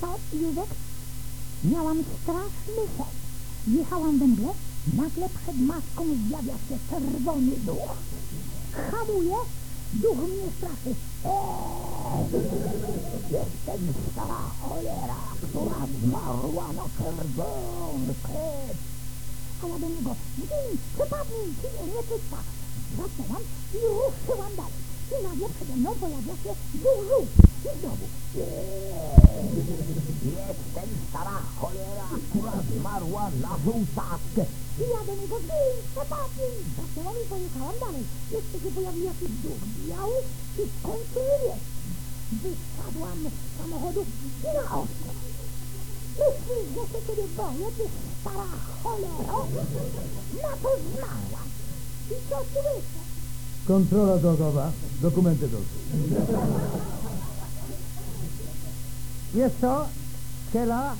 Co, Józek? Miałam straszny sen. Jechałam we mgle, nagle przed maską zjawia się czerwony duch. Hamuje, duch mnie straszy. Eee, jestem stara cholera, która zmarła na czerwony krew. A do niego, gin, przepadnij, ginie, nie czysta. Zaczęłam i ruszyłam dalej. I nagle przede mną pojawia się duży. I znowu, eee, jestem stara cholera, która zmarła na żółtatkę. I ja do niego, gin, przepadnij. Zaczęłam i pojechałam dalej. Jeszcze się pojawił jakiś duch biały i w końcu niebieski. Wysiadłam z samochodu i na ostro. Myślisz, że się ciebie boję, ty stara cholero? Na to zmarłam. I co słyszę? Kontrola drogowa, dokumenty do Wiesz co, Kela,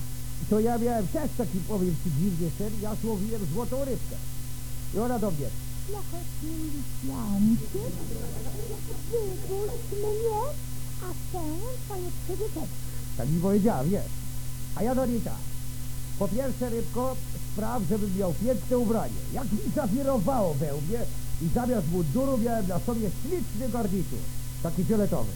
to ja miałem też taki, powiem ci dziwnie sen, ja złowiłem złotą rybkę. I ona do mnie, milicjanty. Wypuść mnie, a spełnię twoje przywytek. tak mi powiedziała, wiesz. A ja do niej tak. Po pierwsze, rybko, spraw, żebym miał piękne ubranie. Jak mi zawirowało we mnie i zamiast munduru miałem na sobie śliczny garnitur. Taki fioletowy.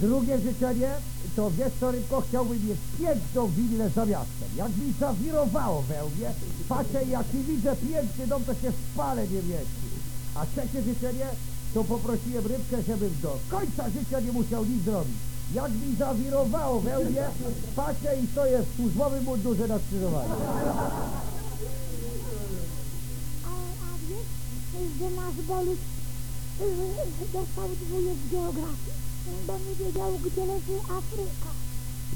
Drugie życzenie, to wiesz co, rybko, chciałbym mieć piękną willę za miastem. Jak mi zawirowało we mnie, patrzę i jak nie widzę piękny dom, to się w spale nie mieści. A trzecie życzenie, to poprosiłem rybkę, żebym do końca życia nie musiał nic zrobić. Jak mi zawirowało we mnie, patrzę i stoję w służbowym mundurze na skrzyżowaniu. A, a że nasz Boluś y, dostał dwóje z geografii, bo nie wiedział, gdzie leży Afryka.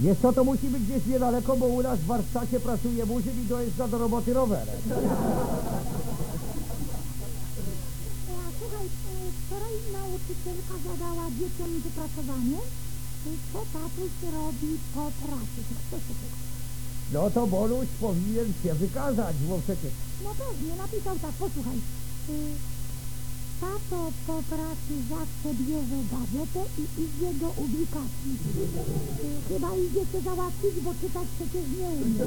Wiesz co, to musi być gdzieś niedaleko, bo u nas w warsztacie pracuje murzyn i dojeżdża do roboty rowerem. A słuchaj, wczoraj nauczycielka zadała dzieciom wypracowanie, co tatuś robi po pracy. Się? No to Boluś powinien się wykazać, bo przecież No pewnie, napisał tak, posłuchaj. Y, tato po pracy zawsze bierze gazetę i idzie do ubikacji. Chyba idziecie załatwić, bo czytać przecież nie umie.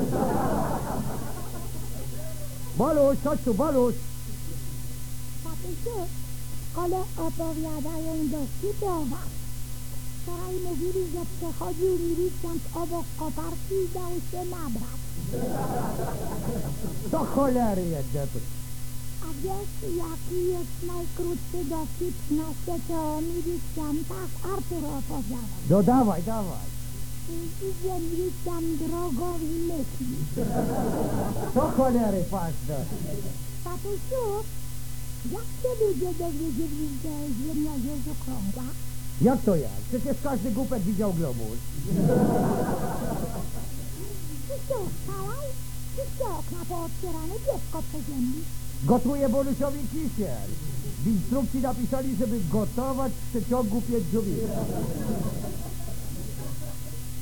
Boluś, chodź tu, Boluś! Tatusiu, w szkole opowiadają dowcipy o was. Wczoraj mówili, że przechodził milicjant obok koparki i dał się nabrać. Do cholery jedne. A wiesz, jaki jest najkrótszy dowcip na świecie o milicjantach? Artur opowiadał. No dawaj, dawaj. Idzie milicjant drogą i myśli. Do cholery patrzę. Tatusiu, jak się ludzie dowiedzieli, że Ziemia jest okrągła? Jak to jak? Przecież każdy głupek widział globus. Wszystkie ustalał, wszystkie okna pootwierane, dziecko przeziemni. Gotuje Bolusiowi kisiel. W instrukcji napisali, żeby gotować w przeciągu pięciu minut.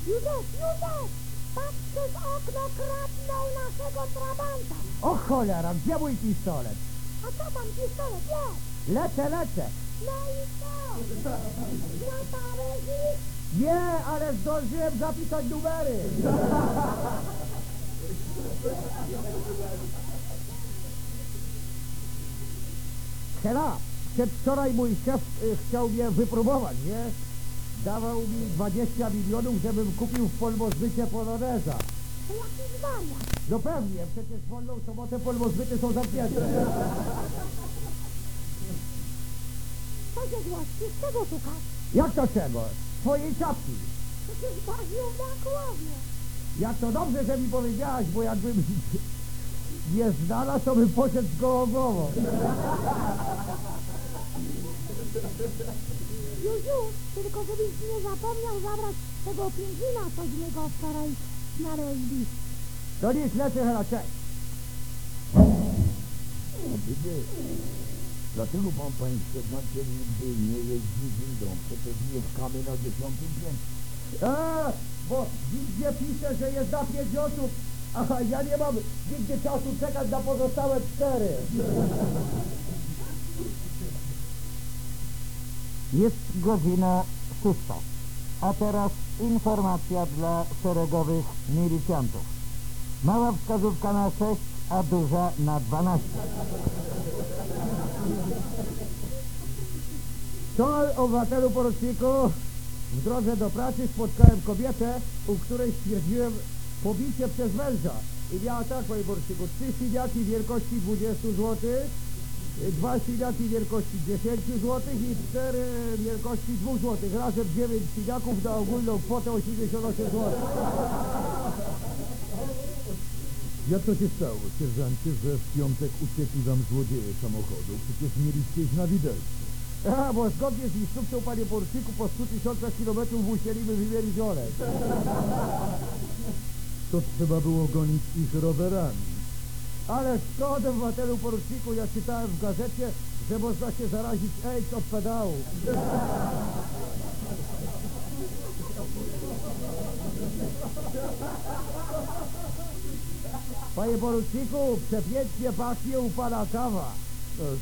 Józef, Józef! Patrz przez okno, kradną naszego trabanta. O cholera, gdzie mój pistolet? A co tam pistolet jest? Lecę, lecę. No i co? Złapałeś ich? Nie, ale zdążyłem zapisać numery. Hela, przedwczoraj mój szef y, chciał mnie wypróbować, nie? Dawał mi 20 milionów, żebym kupił w Polmozbycie poloneza. To jakiś wariat. No pewnie, przecież w wolną sobotę Polmozbyty są zamknięte. Co się złości? Z czego szukasz? Jak to czego? Twojej czapki. Przecież bawił na głowie. Jak to dobrze, że mi powiedziałaś, bo jakbym nie znalazł, to bym poszedł z gołą głową. Juziu, tylko żebyś nie zapomniał zabrać tego pingwina, co z niego wczoraj znaleźli. To nic, lecę, Hela, cześć. Dlaczego pan, panie Szczepacie, nigdy nie jeździ windą? Przecież mieszkamy na dziesiątym piętrze. A, bo nigdzie pisze, że jest na pięć osób. Aha, ja nie mam nigdy czasu czekać na pozostałe cztery. Jest godzina szósta. A teraz informacja dla szeregowych milicjantów. Mała wskazówka na 6, a duża na 12. Co, obywatelu poruczniku? W drodze do pracy spotkałem kobietę, u której stwierdziłem pobicie przez męża. I miała tak, panie poruczniku, trzy siniaki wielkości 20 zł, dwa siniaki wielkości 10 zł i cztery wielkości 2 zł. Razem 9 siniaków na ogólną kwotę 88 zł. Jak to się stało, sierżancie, że w piątek uciekli wam złodzieje samochodu? Przecież mieliście iść na widelce. A, bo zgodnie z instrukcją, panie poruczniku, po 100 tysiącach kilometrów musieliby wymienić olej. To trzeba było gonić ich rowerami. Ale skąd, obywatelu poruczniku, ja czytałem w gazecie, że można się zarazić AIDS od pedału. Panie poruczniku, przepięknie pachnie u pana kawa.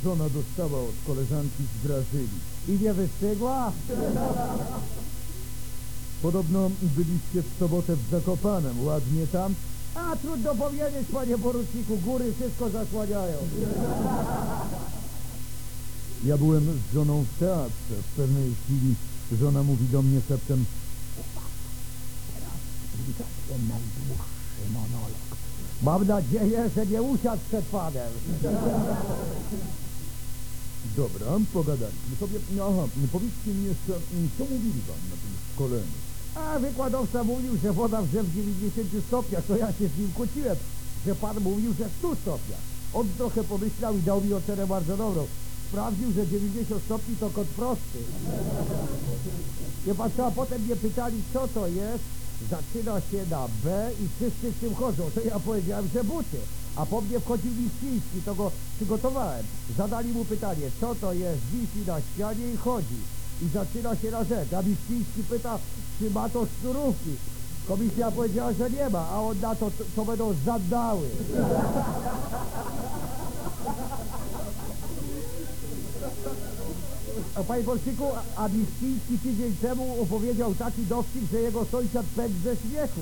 Żona dostała od koleżanki z Brazylii. I nie wystygła? Podobno byliście w sobotę w Zakopanem. Ładnie tam? A trudno powiedzieć, panie poruczniku, góry wszystko zasłaniają. Ja byłem z żoną w teatrze. W pewnej chwili żona mówi do mnie szeptem Ten najdłuższy monolog. Mam nadzieję, że nie usiadł przed panem. Dobra, pogadaliśmy sobie. Aha, powiedzcie mi jeszcze, co mówili wam na tym szkoleniu? A wykładowca mówił, że woda wrze w 90 stopniach, to ja się z nim kłóciłem, że pan mówił, że w 100 stopniach. On trochę pomyślał i dał mi ocenę bardzo dobrą. Sprawdził, że 90 stopni to kąt prosty. Wie pan potem mnie pytali, co to jest. Zaczyna się na B i wszyscy z tym chodzą. To ja powiedziałem, że buty. A po mnie wchodził Liściński, to go przygotowałem. Zadali mu pytanie, co to jest, wisi na ścianie i chodzi. I zaczyna się na Z. A pyta, czy ma to sznurówki. Komisja powiedziała, że nie ma, a on na to, to będą zandały. Panie Polczyku, a- Miściński tydzień temu opowiedział taki dowcip, że jego sąsiad pękł ze śmiechu.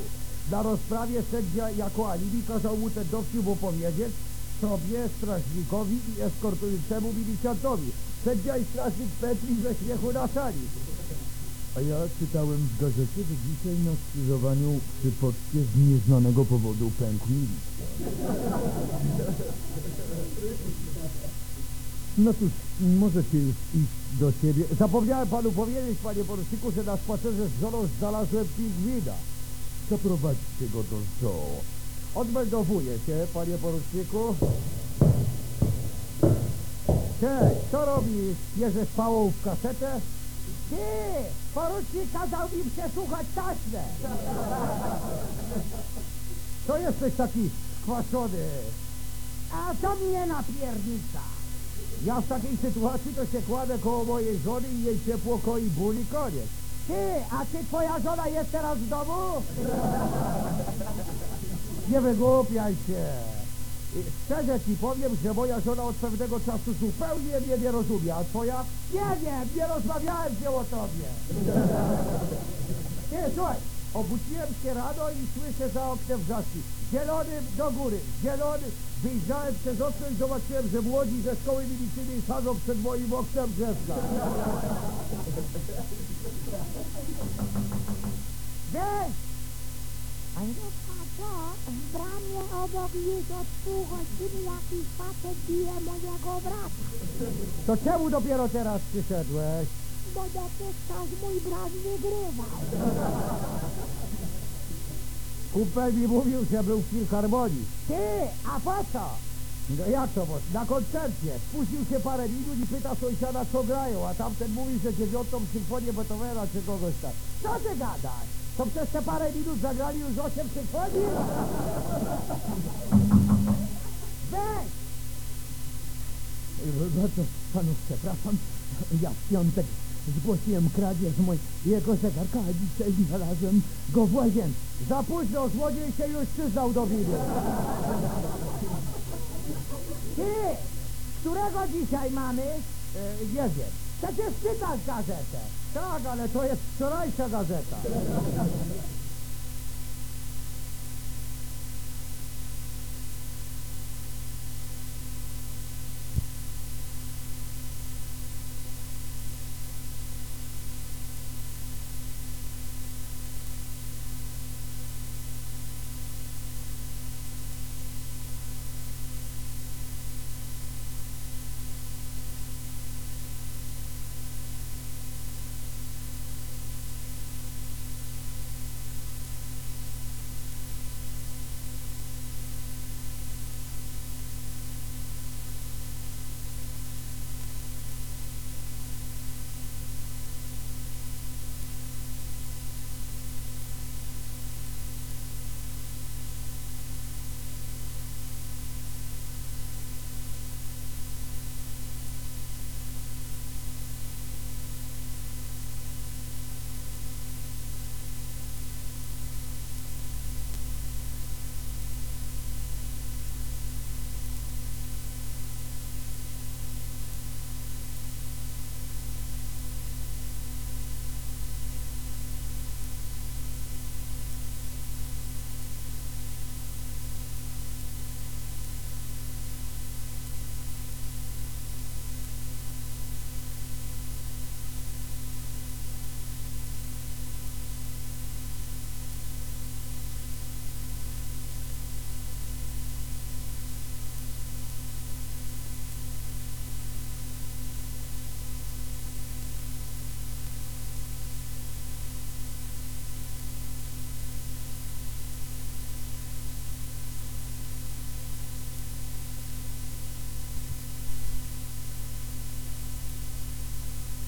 Na rozprawie sędzia jako alibi kazał mu ten dowcip opowiedzieć sobie, strażnikowi i eskortującemu milicjantowi. Sędzia i strażnik pękli ze śmiechu na sali. A ja czytałem w gazecie, że dzisiaj na skrzyżowaniu przy poczcie z nieznanego powodu pękł. No cóż, możecie już iść do siebie. Zapomniałem panu powiedzieć, panie poruczniku, że na spacerze z żoną znalazłem pingwina. Zaprowadźcie go do zoo. Odmeldowuję się, panie poruczniku. Cześć, co robisz? Bierzesz pałą w kasetę? Ty, porucznik kazał mi przesłuchać taśmę. To jesteś taki skwaszony. A co mnie napiernicza? Ja w takiej sytuacji to się kładę koło mojej żony i jej ciepło koi ból i koniec. Ty, a czy twoja żona jest teraz w domu? Nie wygłupiaj się. Szczerze ci powiem, że moja żona od pewnego czasu zupełnie mnie nie rozumie, a twoja? Nie wiem, nie rozmawiałem z nią o tobie. Nie, słuchaj, obudziłem się rano i słyszę za oknem wrzaski. Zielony do góry, zielony. Wyjrzałem przez okno i zobaczyłem, że młodzi ze szkoły milicyjnej sadzą przed moim oknem drzewka. Weź! A no co, w bramie obok już od pół godziny jakiś facet bije mojego brata. To czemu dopiero teraz przyszedłeś? Bo dotychczas mój brat wygrywał. Kumpel mi mówił, że był w filharmonii. Ty, a po co? No jak to może? Na koncercie. Spuścił się parę minut i pyta sąsiada, co grają, a tamten mówi, że dziewiątą symfonię Beethovena czy kogoś tam. Co ty gadasz? To przez te parę minut zagrali już osiem symfonii? Weź! Bardzo panów przepraszam. Ja w piątek zgłosiłem kradzież mojego zegarka, a dzisiaj znalazłem go w łazience. Za późno, złodziej się już przyznał do winy. Ty, którego dzisiaj mamy? E, nie wiem. Przecież czytasz gazetę. Tak, ale to jest wczorajsza gazeta.